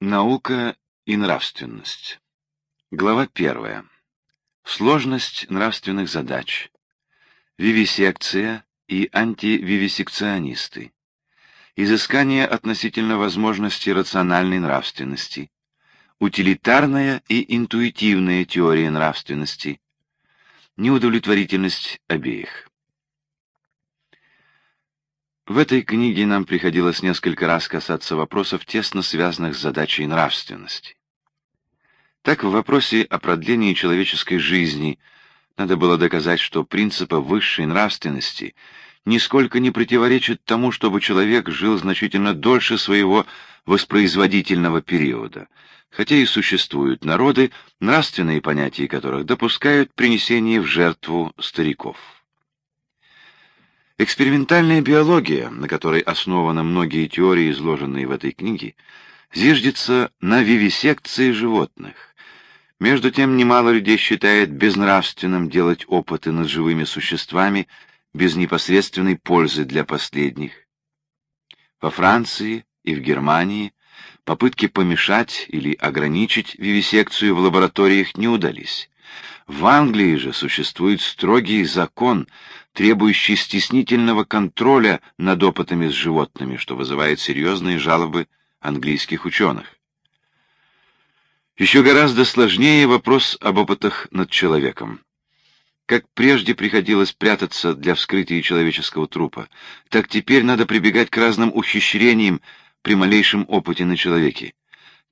Наука и нравственность. Глава первая. Сложность нравственных задач. Вивисекция и антививисекционисты. Изыскание относительно возможности рациональной нравственности. Утилитарная и интуитивная теория нравственности. Неудовлетворительность обеих. В этой книге нам приходилось несколько раз касаться вопросов, тесно связанных с задачей нравственности. Так, в вопросе о продлении человеческой жизни надо было доказать, что принципы высшей нравственности нисколько не противоречат тому, чтобы человек жил значительно дольше своего воспроизводительного периода, хотя и существуют народы, нравственные понятия которых допускают принесение в жертву стариков. Экспериментальная биология, на которой основаны многие теории, изложенные в этой книге, зиждется на вивисекции животных. Между тем, немало людей считает безнравственным делать опыты над живыми существами без непосредственной пользы для последних. Во Франции и в Германии попытки помешать или ограничить вивисекцию в лабораториях не удались. В Англии же существует строгий закон, требующий стеснительного контроля над опытами с животными, что вызывает серьезные жалобы английских ученых. Еще гораздо сложнее вопрос об опытах над человеком. Как прежде приходилось прятаться для вскрытия человеческого трупа, так теперь надо прибегать к разным ухищрениям при малейшем опыте на человеке.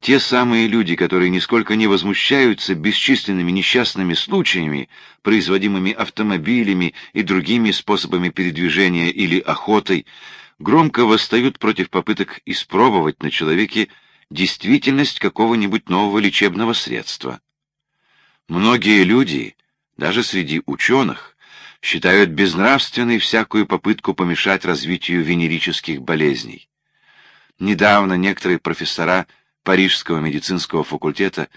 Те самые люди, которые нисколько не возмущаются бесчисленными несчастными случаями, производимыми автомобилями и другими способами передвижения или охотой, громко восстают против попыток испробовать на человеке действительность какого-нибудь нового лечебного средства. Многие люди, даже среди ученых, считают безнравственной всякую попытку помешать развитию венерических болезней. Недавно некоторые профессора – Парижского медицинского факультета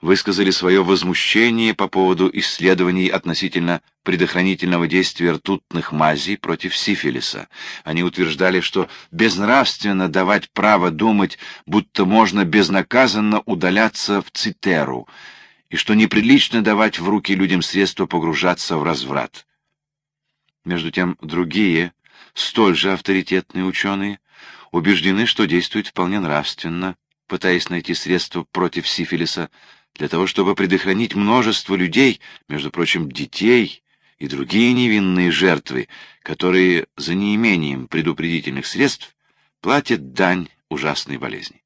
высказали свое возмущение по поводу исследований относительно предохранительного действия ртутных мазей против сифилиса. Они утверждали, что безнравственно давать право думать, будто можно безнаказанно удаляться в цитеру, и что неприлично давать в руки людям средства погружаться в разврат. Между тем другие, столь же авторитетные ученые, убеждены, что действует вполне нравственно, пытаясь найти средства против сифилиса, для того, чтобы предохранить множество людей, между прочим, детей и другие невинные жертвы, которые за неимением предупредительных средств платят дань ужасной болезни.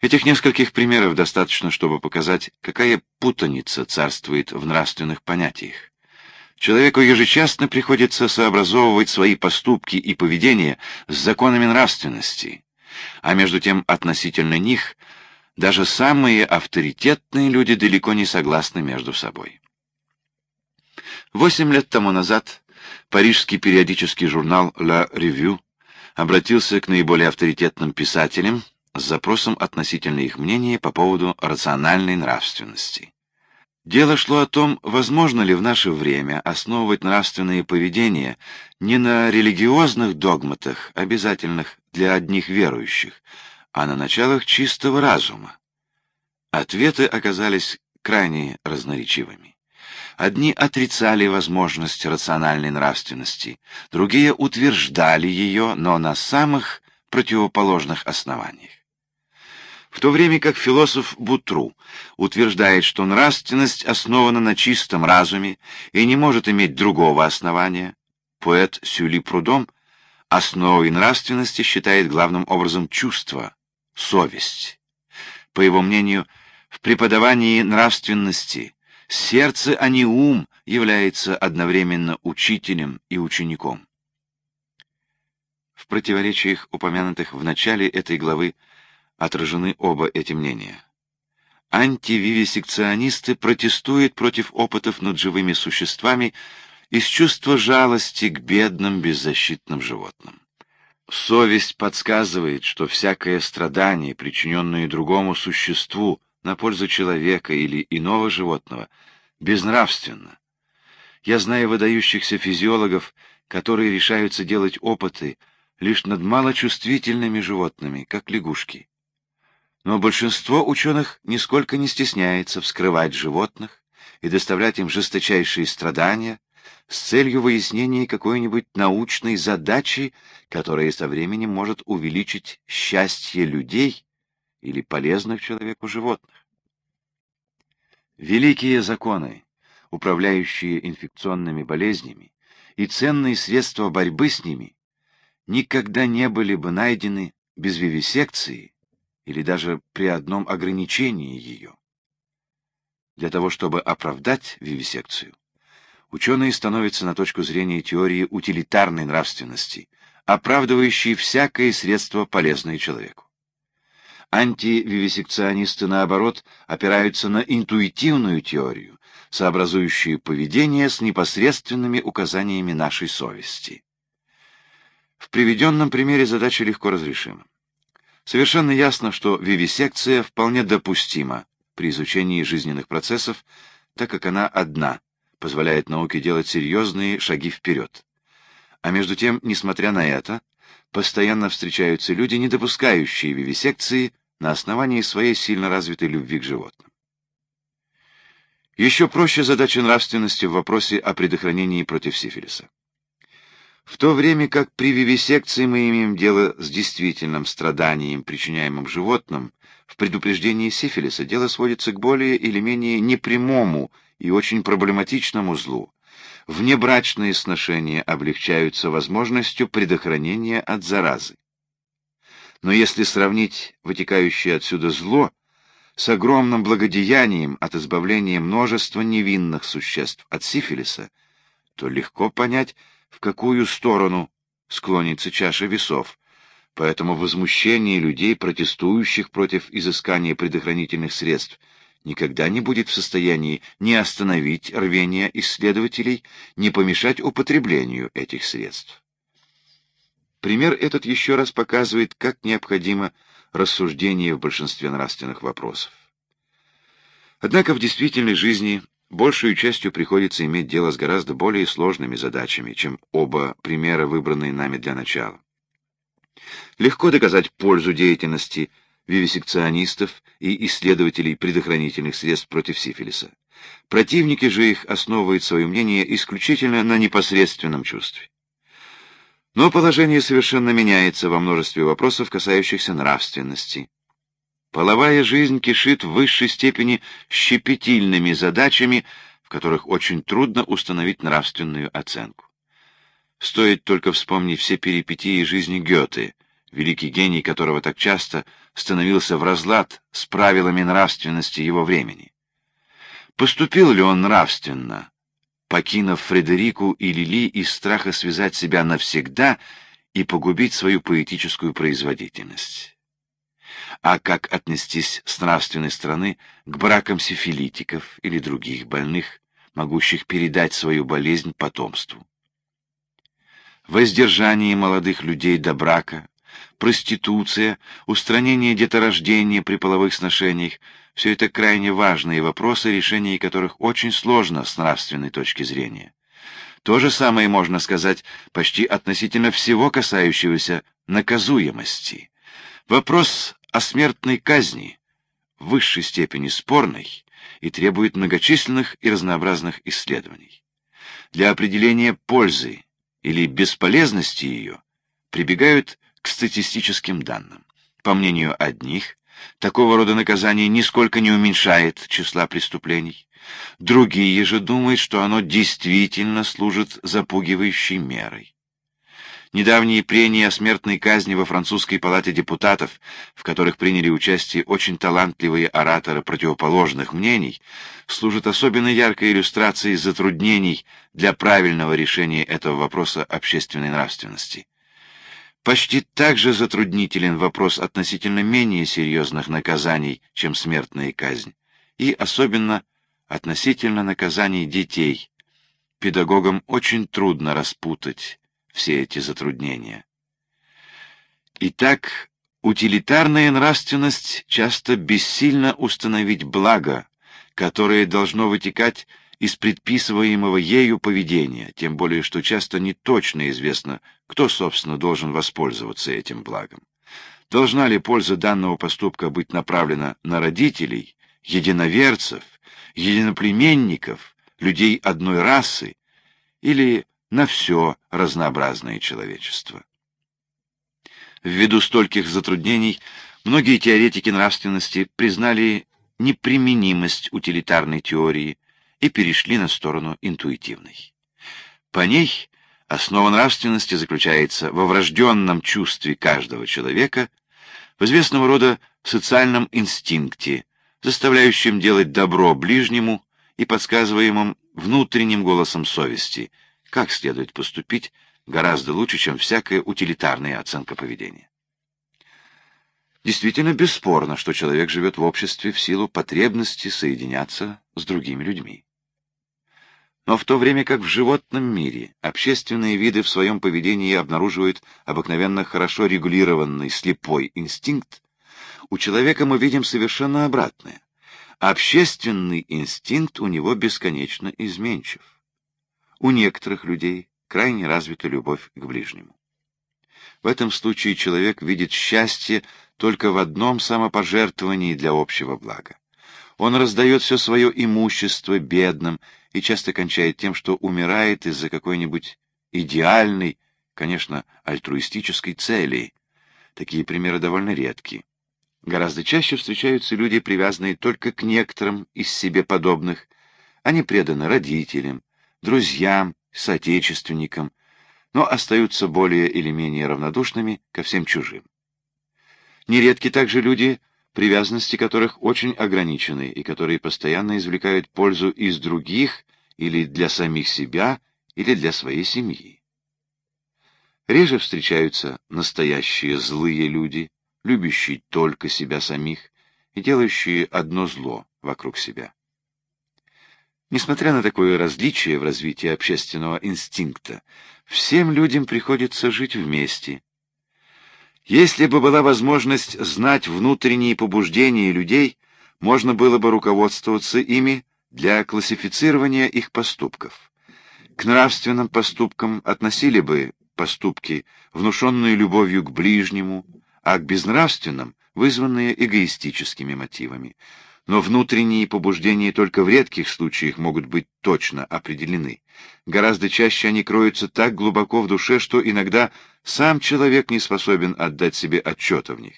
Этих нескольких примеров достаточно, чтобы показать, какая путаница царствует в нравственных понятиях. Человеку ежечасно приходится сообразовывать свои поступки и поведение с законами нравственности, а между тем относительно них даже самые авторитетные люди далеко не согласны между собой. Восемь лет тому назад парижский периодический журнал «La Revue» обратился к наиболее авторитетным писателям с запросом относительно их мнения по поводу рациональной нравственности. Дело шло о том, возможно ли в наше время основывать нравственное поведение не на религиозных догматах, обязательных для одних верующих, а на началах чистого разума. Ответы оказались крайне разноречивыми. Одни отрицали возможность рациональной нравственности, другие утверждали ее, но на самых противоположных основаниях. В то время как философ Бутру утверждает, что нравственность основана на чистом разуме и не может иметь другого основания, поэт Сюли Прудом основой нравственности считает главным образом чувство, совесть. По его мнению, в преподавании нравственности сердце, а не ум, является одновременно учителем и учеником. В противоречиях, упомянутых в начале этой главы, отражены оба эти мнения. Антививисекционисты протестуют против опытов над живыми существами из чувства жалости к бедным беззащитным животным. Совесть подсказывает, что всякое страдание, причиненное другому существу на пользу человека или иного животного, безнравственно. Я знаю выдающихся физиологов, которые решаются делать опыты лишь над малочувствительными животными, как лягушки. Но большинство ученых нисколько не стесняется вскрывать животных и доставлять им жесточайшие страдания с целью выяснения какой-нибудь научной задачи, которая со временем может увеличить счастье людей или полезных человеку животных. Великие законы, управляющие инфекционными болезнями, и ценные средства борьбы с ними никогда не были бы найдены без вивисекции или даже при одном ограничении ее. Для того, чтобы оправдать вивисекцию, ученые становятся на точку зрения теории утилитарной нравственности, оправдывающей всякое средство, полезное человеку. Антививисекционисты, наоборот, опираются на интуитивную теорию, сообразующую поведение с непосредственными указаниями нашей совести. В приведенном примере задача легко разрешима. Совершенно ясно, что вивисекция вполне допустима при изучении жизненных процессов, так как она одна, позволяет науке делать серьезные шаги вперед. А между тем, несмотря на это, постоянно встречаются люди, не допускающие вивисекции на основании своей сильно развитой любви к животным. Еще проще задача нравственности в вопросе о предохранении против сифилиса. В то время как при вивисекции мы имеем дело с действительным страданием, причиняемым животным, в предупреждении сифилиса дело сводится к более или менее непрямому и очень проблематичному злу. Внебрачные сношения облегчаются возможностью предохранения от заразы. Но если сравнить вытекающее отсюда зло с огромным благодеянием от избавления множества невинных существ от сифилиса, то легко понять, в какую сторону склонится чаша весов, поэтому возмущение людей, протестующих против изыскания предохранительных средств, никогда не будет в состоянии ни остановить рвение исследователей, ни помешать употреблению этих средств. Пример этот еще раз показывает, как необходимо рассуждение в большинстве нравственных вопросов. Однако в действительной жизни большую частью приходится иметь дело с гораздо более сложными задачами, чем оба примера, выбранные нами для начала. Легко доказать пользу деятельности вивисекционистов и исследователей предохранительных средств против сифилиса. Противники же их основывают свое мнение исключительно на непосредственном чувстве. Но положение совершенно меняется во множестве вопросов, касающихся нравственности, Половая жизнь кишит в высшей степени щепетильными задачами, в которых очень трудно установить нравственную оценку. Стоит только вспомнить все перипетии жизни Гёте, великий гений которого так часто становился в разлад с правилами нравственности его времени. Поступил ли он нравственно, покинув Фредерику и Лили из страха связать себя навсегда и погубить свою поэтическую производительность? А как отнестись с нравственной стороны к бракам сифилитиков или других больных, могущих передать свою болезнь потомству. Воздержание молодых людей до брака, проституция, устранение деторождения при половых сношениях – все это крайне важные вопросы, решение которых очень сложно с нравственной точки зрения. То же самое можно сказать почти относительно всего касающегося наказуемости. Вопрос о смертной казни в высшей степени спорной и требует многочисленных и разнообразных исследований. Для определения пользы или бесполезности ее прибегают к статистическим данным. По мнению одних, такого рода наказание нисколько не уменьшает числа преступлений. Другие же думают, что оно действительно служит запугивающей мерой. Недавние прения о смертной казни во французской палате депутатов, в которых приняли участие очень талантливые ораторы противоположных мнений, служат особенно яркой иллюстрацией затруднений для правильного решения этого вопроса общественной нравственности. Почти так же затруднителен вопрос относительно менее серьезных наказаний, чем смертная казнь, и особенно относительно наказаний детей. Педагогам очень трудно распутать все эти затруднения. Итак, утилитарная нравственность часто бессильно установить благо, которое должно вытекать из предписываемого ею поведения, тем более что часто не точно известно, кто, собственно, должен воспользоваться этим благом. Должна ли польза данного поступка быть направлена на родителей, единоверцев, единоплеменников, людей одной расы или на все разнообразное человечество? Ввиду стольких затруднений, многие теоретики нравственности признали неприменимость утилитарной теории и перешли на сторону интуитивной. По ней основа нравственности заключается во врожденном чувстве каждого человека, в известного рода социальном инстинкте, заставляющем делать добро ближнему и подсказываемым внутренним голосом совести, как следует поступить гораздо лучше, чем всякая утилитарная оценка поведения. Действительно бесспорно, что человек живет в обществе в силу потребности соединяться с другими людьми. Но в то время как в животном мире общественные виды в своем поведении обнаруживают обыкновенно хорошо регулированный слепой инстинкт, у человека мы видим совершенно обратное. Общественный инстинкт у него бесконечно изменчив. У некоторых людей крайне развита любовь к ближнему. В этом случае человек видит счастье только в одном самопожертвовании для общего блага. Он раздает все свое имущество бедным и часто кончает тем, что умирает из-за какой-нибудь идеальной, конечно, альтруистической цели. Такие примеры довольно редки. Гораздо чаще встречаются люди, привязанные только к некоторым из себе подобных. Они преданы родителям, друзьям, соотечественникам, но остаются более или менее равнодушными ко всем чужим. Нередки также люди, привязанности которых очень ограничены и которые постоянно извлекают пользу из других или для самих себя, или для своей семьи. Реже встречаются настоящие злые люди, любящие только себя самих и делающие одно зло вокруг себя. Несмотря на такое различие в развитии общественного инстинкта, всем людям приходится жить вместе, если бы была возможность знать внутренние побуждения людей, можно было бы руководствоваться ими для классифицирования их поступков. К нравственным поступкам относили бы поступки, внушенные любовью к ближнему, а к безнравственным — вызванные эгоистическими мотивами. Но внутренние побуждения только в редких случаях могут быть точно определены. Гораздо чаще они кроются так глубоко в душе, что иногда сам человек не способен отдать себе отчета в них.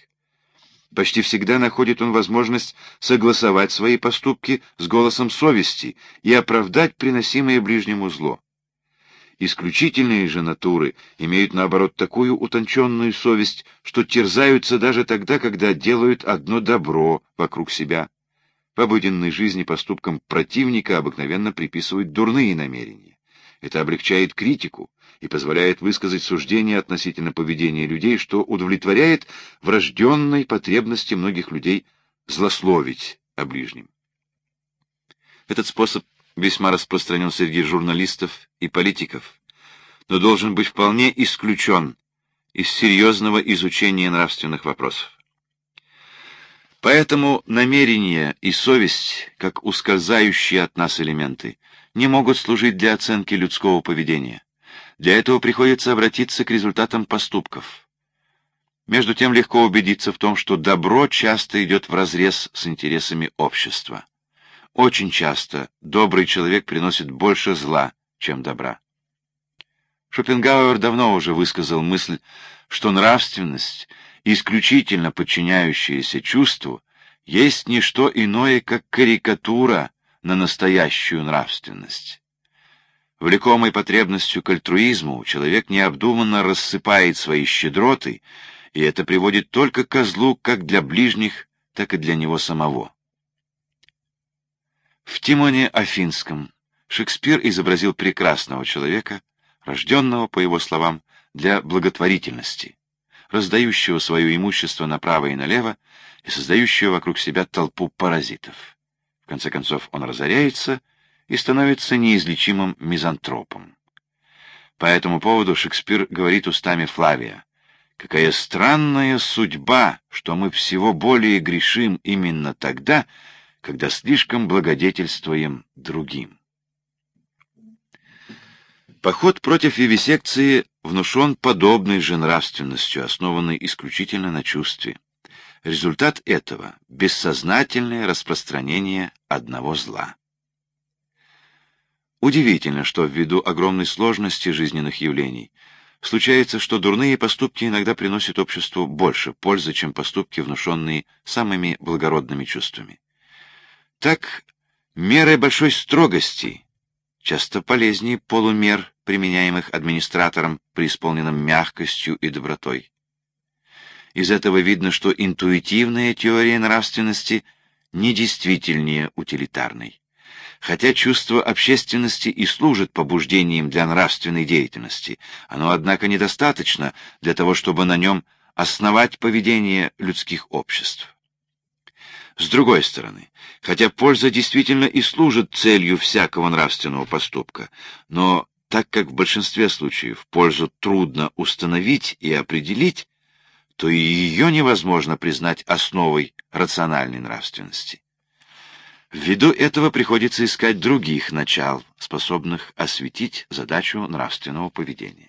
Почти всегда находит он возможность согласовать свои поступки с голосом совести и оправдать приносимое ближнему зло. Исключительные же натуры имеют, наоборот, такую утонченную совесть, что терзаются даже тогда, когда делают одно добро вокруг себя. В обыденной жизни поступкам противника обыкновенно приписывают дурные намерения. Это облегчает критику, и позволяет высказать суждение относительно поведения людей, что удовлетворяет врожденной потребности многих людей злословить о ближнем. Этот способ весьма распространен среди журналистов и политиков, но должен быть вполне исключен из серьезного изучения нравственных вопросов. Поэтому намерение и совесть, как ускользающие от нас элементы, не могут служить для оценки людского поведения. Для этого приходится обратиться к результатам поступков. Между тем легко убедиться в том, что добро часто идет вразрез с интересами общества. Очень часто добрый человек приносит больше зла, чем добра. Шопенгауэр давно уже высказал мысль, что нравственность, исключительно подчиняющаяся чувству, есть не что иное, как карикатура на настоящую нравственность. Влекомый потребностью к альтруизму, человек необдуманно рассыпает свои щедроты, и это приводит только к злу как для ближних, так и для него самого. В Тимоне Афинском Шекспир изобразил прекрасного человека, рожденного, по его словам, для благотворительности, раздающего свое имущество направо и налево и создающего вокруг себя толпу паразитов. В конце концов он разоряется и становится неизлечимым мизантропом. По этому поводу Шекспир говорит устами Флавия, «Какая странная судьба, что мы всего более грешим именно тогда, когда слишком благодетельствуем другим». Поход против вивисекции внушен подобной же нравственностью, основанной исключительно на чувстве. Результат этого — бессознательное распространение одного зла. Удивительно, что ввиду огромной сложности жизненных явлений случается, что дурные поступки иногда приносят обществу больше пользы, чем поступки, внушенные самыми благородными чувствами. Так, меры большой строгости часто полезнее полумер, применяемых администратором, преисполненным мягкостью и добротой. Из этого видно, что интуитивная теория нравственности недействительнее утилитарной. Хотя чувство общественности и служит побуждением для нравственной деятельности, оно, однако, недостаточно для того, чтобы на нем основать поведение людских обществ. С другой стороны, хотя польза действительно и служит целью всякого нравственного поступка, но так как в большинстве случаев пользу трудно установить и определить, то и ее невозможно признать основой рациональной нравственности. Ввиду этого приходится искать других начал, способных осветить задачу нравственного поведения.